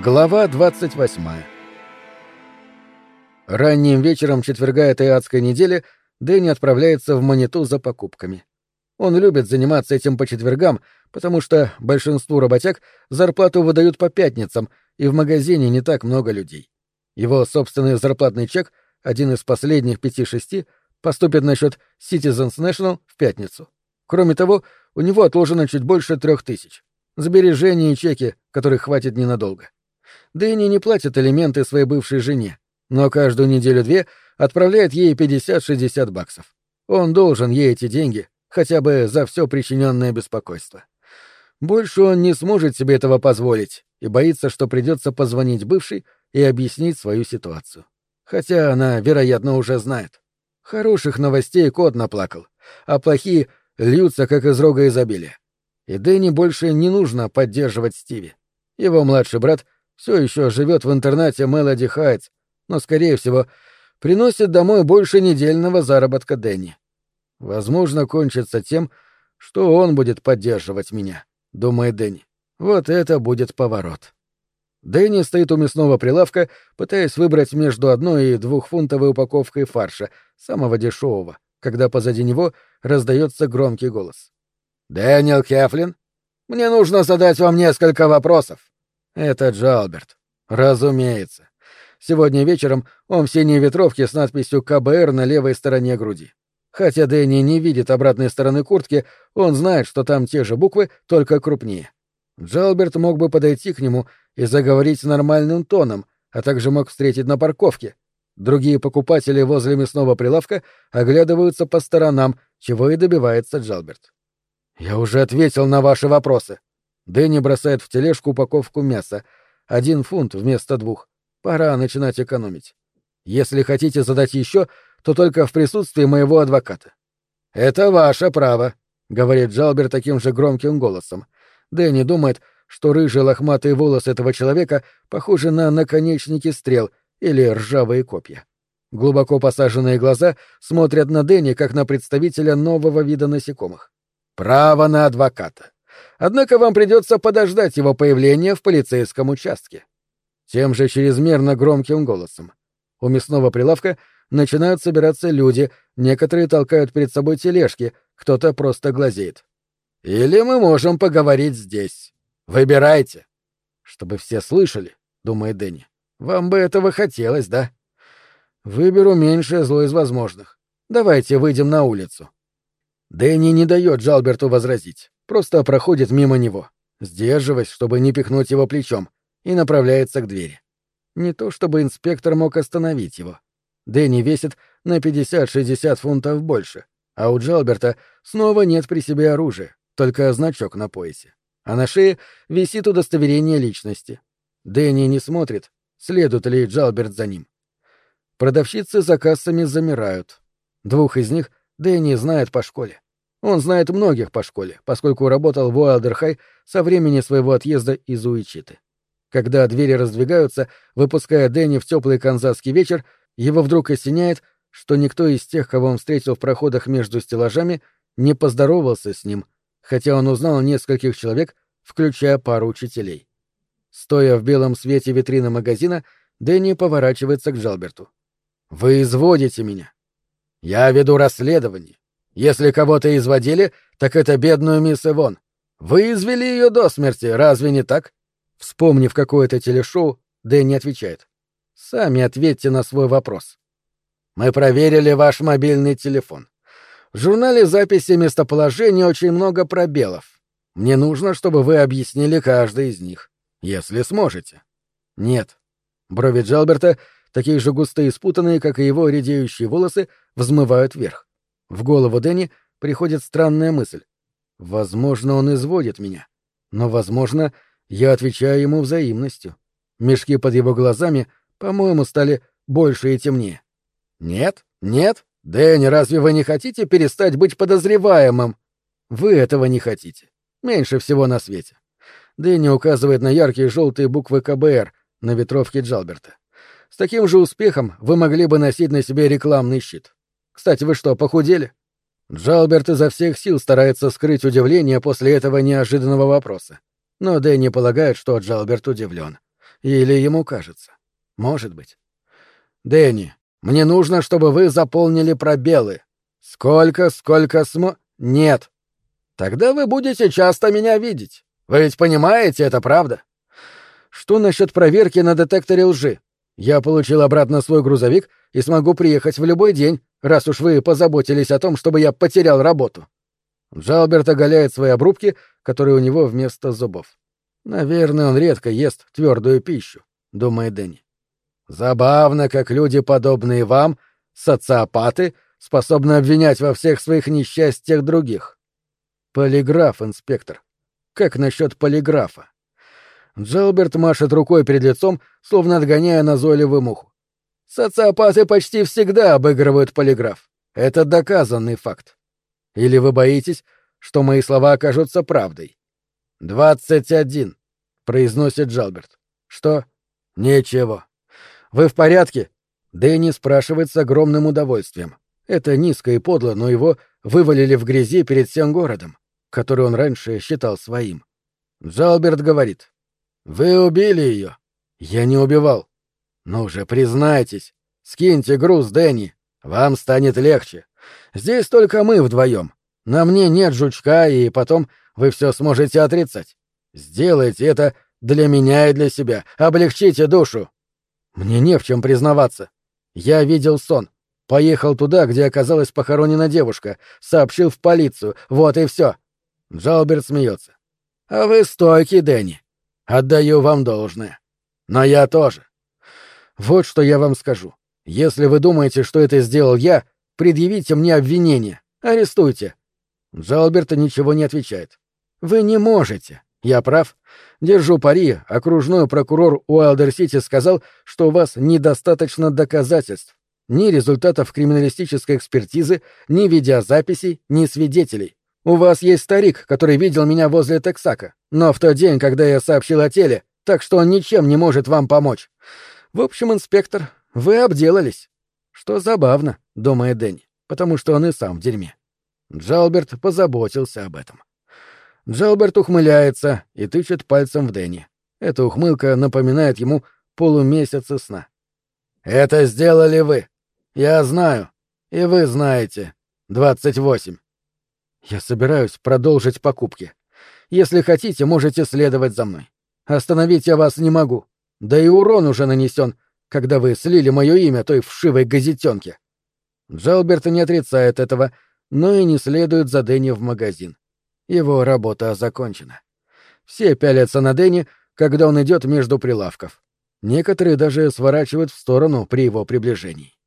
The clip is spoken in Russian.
Глава 28 Ранним вечером четверга этой адской недели Дэнни отправляется в Маниту за покупками. Он любит заниматься этим по четвергам, потому что большинству работяг зарплату выдают по пятницам, и в магазине не так много людей. Его собственный зарплатный чек, один из последних пяти-шести, поступит на счет Citizens National в пятницу. Кроме того, у него отложено чуть больше трех тысяч. Сбережения и чеки, которых хватит ненадолго. Дэнни не платит элементы своей бывшей жене, но каждую неделю-две отправляет ей 50-60 баксов. Он должен ей эти деньги, хотя бы за все причиненное беспокойство. Больше он не сможет себе этого позволить и боится, что придется позвонить бывшей и объяснить свою ситуацию. Хотя она, вероятно, уже знает. Хороших новостей кот наплакал, а плохие льются, как из рога изобилия. И Дэнни больше не нужно поддерживать Стиви. Его младший брат — все еще живет в интернате Мелоди Хайтс, но, скорее всего, приносит домой больше недельного заработка Дэнни. Возможно, кончится тем, что он будет поддерживать меня, думает Дэнни. Вот это будет поворот. Дэнни стоит у мясного прилавка, пытаясь выбрать между одной и двухфунтовой упаковкой фарша, самого дешевого, когда позади него раздается громкий голос. «Дэниел Кефлин, мне нужно задать вам несколько вопросов». Это Джалберт. Разумеется. Сегодня вечером он в синей ветровке с надписью КБР на левой стороне груди. Хотя Дэнни не видит обратной стороны куртки, он знает, что там те же буквы, только крупнее. Джалберт мог бы подойти к нему и заговорить нормальным тоном, а также мог встретить на парковке. Другие покупатели возле мясного прилавка оглядываются по сторонам, чего и добивается Джалберт. «Я уже ответил на ваши вопросы», Дэнни бросает в тележку упаковку мяса. Один фунт вместо двух. Пора начинать экономить. Если хотите задать еще, то только в присутствии моего адвоката. «Это ваше право», — говорит Джалбер таким же громким голосом. Дэнни думает, что рыжие лохматые волосы этого человека похожи на наконечники стрел или ржавые копья. Глубоко посаженные глаза смотрят на Дэнни как на представителя нового вида насекомых. «Право на адвоката. Однако вам придется подождать его появления в полицейском участке. Тем же чрезмерно громким голосом. У мясного прилавка начинают собираться люди, некоторые толкают перед собой тележки, кто-то просто глазеет. Или мы можем поговорить здесь. Выбирайте. Чтобы все слышали, думает Дэнни. Вам бы этого хотелось, да? Выберу меньшее зло из возможных. Давайте выйдем на улицу. Дэнни не дает Джалберту возразить просто проходит мимо него, сдерживаясь, чтобы не пихнуть его плечом, и направляется к двери. Не то чтобы инспектор мог остановить его. Дэнни весит на 50-60 фунтов больше, а у Джалберта снова нет при себе оружия, только значок на поясе. А на шее висит удостоверение личности. Дэнни не смотрит, следует ли Джалберт за ним. Продавщицы за кассами замирают. Двух из них Дэнни знает по школе. Он знает многих по школе, поскольку работал в Уайлдерхай со времени своего отъезда из Уичиты. Когда двери раздвигаются, выпуская Дэнни в теплый канзасский вечер, его вдруг осеняет, что никто из тех, кого он встретил в проходах между стеллажами, не поздоровался с ним, хотя он узнал нескольких человек, включая пару учителей. Стоя в белом свете витрины магазина, Дэнни поворачивается к Джалберту. «Вы изводите меня. Я веду расследование. Если кого-то изводили, так это бедную мисс Ивон. Вы извели ее до смерти, разве не так? Вспомнив какое-то телешоу, Дэнни отвечает. Сами ответьте на свой вопрос. Мы проверили ваш мобильный телефон. В журнале записи местоположения очень много пробелов. Мне нужно, чтобы вы объяснили каждый из них, если сможете. Нет. Брови Джалберта, такие же густые и спутанные, как и его редеющие волосы, взмывают вверх. В голову Дэнни приходит странная мысль. Возможно, он изводит меня. Но, возможно, я отвечаю ему взаимностью. Мешки под его глазами, по-моему, стали больше и темнее. Нет, нет, Дэнни, разве вы не хотите перестать быть подозреваемым? Вы этого не хотите. Меньше всего на свете. Дэнни указывает на яркие желтые буквы КБР на ветровке Джалберта. С таким же успехом вы могли бы носить на себе рекламный щит. Кстати, вы что, похудели? Джалберт изо всех сил старается скрыть удивление после этого неожиданного вопроса. Но Дэнни полагает, что Джалберт удивлен. Или ему кажется. Может быть. Дэнни, мне нужно, чтобы вы заполнили пробелы. Сколько, сколько смо... Нет. Тогда вы будете часто меня видеть. Вы ведь понимаете, это правда? Что насчет проверки на детекторе лжи? Я получил обратно свой грузовик и смогу приехать в любой день, раз уж вы позаботились о том, чтобы я потерял работу. Джалберт оголяет свои обрубки, которые у него вместо зубов. Наверное, он редко ест твердую пищу, думает Дэнни. Забавно, как люди, подобные вам, социопаты, способны обвинять во всех своих несчастьях других. Полиграф, инспектор. Как насчет полиграфа? Джалберт машет рукой перед лицом, словно отгоняя назойливую муху. Социопаты почти всегда обыгрывают полиграф. Это доказанный факт. Или вы боитесь, что мои слова окажутся правдой? «Двадцать один», — произносит Джалберт. «Что?» «Ничего». «Вы в порядке?» Дэнни спрашивает с огромным удовольствием. Это низко и подло, но его вывалили в грязи перед всем городом, который он раньше считал своим. Джалберт говорит. «Вы убили ее?» «Я не убивал». «Ну же, признайтесь. Скиньте груз, Дэнни. Вам станет легче. Здесь только мы вдвоем. На мне нет жучка, и потом вы все сможете отрицать. Сделайте это для меня и для себя. Облегчите душу. Мне не в чем признаваться. Я видел сон. Поехал туда, где оказалась похоронена девушка. Сообщил в полицию. Вот и все. Джалберт смеется. А вы стойкий, Дэнни. Отдаю вам должное. Но я тоже. Вот что я вам скажу. Если вы думаете, что это сделал я, предъявите мне обвинение. Арестуйте. Джалберт ничего не отвечает. Вы не можете. Я прав. Держу пари, окружной прокурор Уайлдер-Сити сказал, что у вас недостаточно доказательств. Ни результатов криминалистической экспертизы, ни видеозаписей, ни свидетелей. У вас есть старик, который видел меня возле Тексака, но в тот день, когда я сообщил о теле, так что он ничем не может вам помочь. В общем, инспектор, вы обделались. Что забавно, думает Дэнни, потому что он и сам в дерьме. Джалберт позаботился об этом. Джалберт ухмыляется и тычет пальцем в Дэнни. Эта ухмылка напоминает ему полумесяца сна. «Это сделали вы. Я знаю. И вы знаете. Двадцать восемь». «Я собираюсь продолжить покупки. Если хотите, можете следовать за мной. Остановить я вас не могу. Да и урон уже нанесен, когда вы слили мое имя той вшивой газетенке». Джалберт не отрицает этого, но и не следует за Дэнни в магазин. Его работа закончена. Все пялятся на Дэнни, когда он идет между прилавков. Некоторые даже сворачивают в сторону при его приближении.